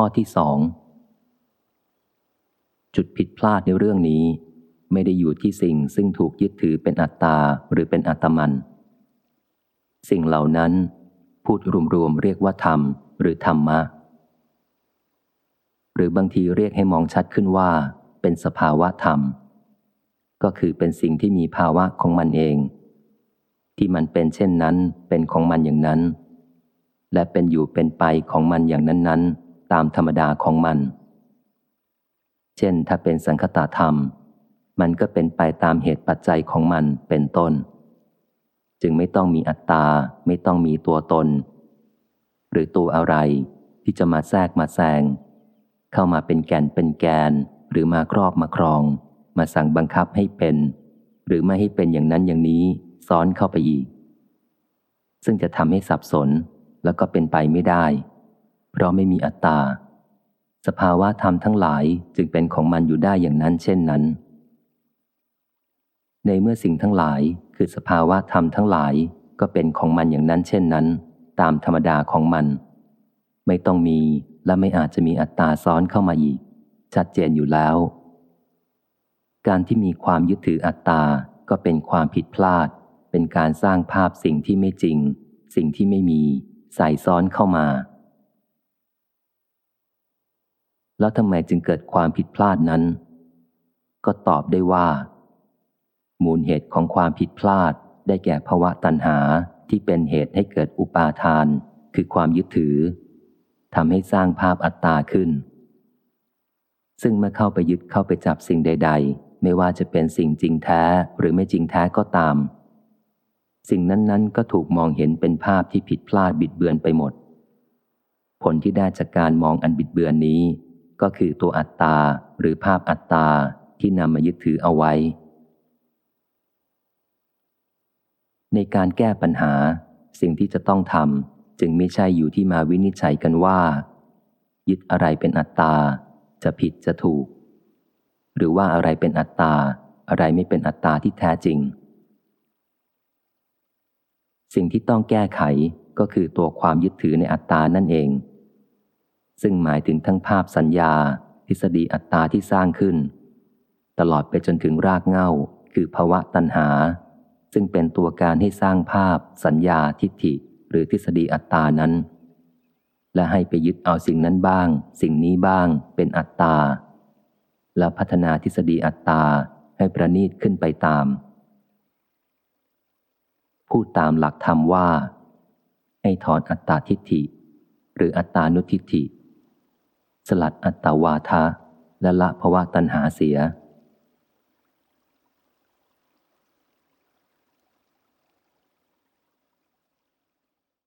ข้อที่สองจุดผิดพลาดในเรื่องนี้ ไม่ได้อยู่ที่สิ่งซึ่งถูกยึดถือเป็นอัตตาหรือเป็นอัตมัน สิ่งเหล่านั้น พูดรวมๆเรียกว่าธรรมหรือธรรมะ หรือบางทีเรียกให้มองชัดขึ้นว่า เป็นสภาวะธรรม ก็คือเป็นสิ่งที่มีภาวะของมันเอง ที่มันเป็นเช่นนั้นเป็นของมันอย่างนั้น และเป็นอยู่เป็นไปของมันอย่างนั้นๆ ตามธรรมดาของมัน เช่นถ้าเป็นสังคตาธรรม มันก็เป็นไปตามเหตุปัจจัยของมันเป็นต้น จึงไม่ต้องมีอัตตา ไม่ต้องมีตัวตน หรือตัวอะไรที่จะมาแทรกมาแซง เข้ามาเป็นแก่นเป็นแกน หรือมาครอบมาครอง มาสั่งบังคับให้เป็น หรือไม่ให้เป็นอย่างนั้นอย่างนี้ซ้อนเข้าไปอีก ซึ่งจะทำให้สับสนแล้วก็เป็นไปไม่ได้ เพราะไม่มีอัตตา สภาวะธรรมทั้งหลายจึงเป็นของมันอยู่ได้อย่างนั้นเช่นนั้น ในเมื่อสิ่งทั้งหลายคือสภาวะธรรมทั้งหลายก็เป็นของมันอย่างนั้นเช่นนั้น ตามธรรมดาของมัน ไม่ต้องมีและไม่อาจจะมีอัตตาซ้อนเข้ามาอีก ชัดเจนอยู่แล้ว การที่มีความยึดถืออัตตาก็เป็นความผิดพลาด เป็นการสร้างภาพสิ่งที่ไม่จริง สิ่งที่ไม่มี ใส่ซ้อนเข้ามา แล้วทำไมจึงเกิดความผิดพลาดนั้น ก็ตอบได้ว่า มูลเหตุของความผิดพลาดได้แก่ภาวะตัณหาที่เป็นเหตุให้เกิดอุปาทาน คือความยึดถือทำให้สร้างภาพอัตตาขึ้น ซึ่งเมื่อเข้าไปยึดเข้าไปจับสิ่งใด ๆ ไม่ว่าจะเป็นสิ่งจริงแท้หรือไม่จริงแท้ก็ตาม สิ่งนั้นๆ ก็ถูกมองเห็นเป็นภาพที่ผิดพลาดบิดเบือนไปหมด ผลที่ได้จากการมองอันบิดเบือนนี้ ก็คือตัวอัตตาหรือภาพอัตตาที่นำมายึดถือเอาไว้ ในการแก้ปัญหาสิ่งที่จะต้องทำจึงไม่ใช่อยู่ที่มาวินิจฉัยกันว่า ยึดอะไรเป็นอัตตา จะผิดจะถูก หรือว่าอะไรเป็นอัตตา อะไรไม่เป็นอัตตาที่แท้จริง สิ่งที่ต้องแก้ไขก็คือตัวความยึดถือในอัตตานั่นเอง ซึ่งหมายถึงทั้งภาพสัญญา ทฤษฎีอัตตาที่สร้างขึ้น ตลอดไปจนถึงรากเง้า คือภาวะตัณหา ซึ่งเป็นตัวการให้สร้างภาพ สัญญาทิฏฐิ หรือทฤษฎีอัตตานั้น และให้ไปยึดเอาสิ่งนั้นบ้าง สิ่งนี้บ้างเป็นอัตตา และพัฒนาทฤษฎีอัตตาให้ประณีตขึ้นไปตาม พูดตามหลักธรรมว่า ให้ถอนอัตตาทิฏฐิ หรืออัตตานุทิฏฐิ สลัดอัตตาวาทะและละภวะตัณหาเสีย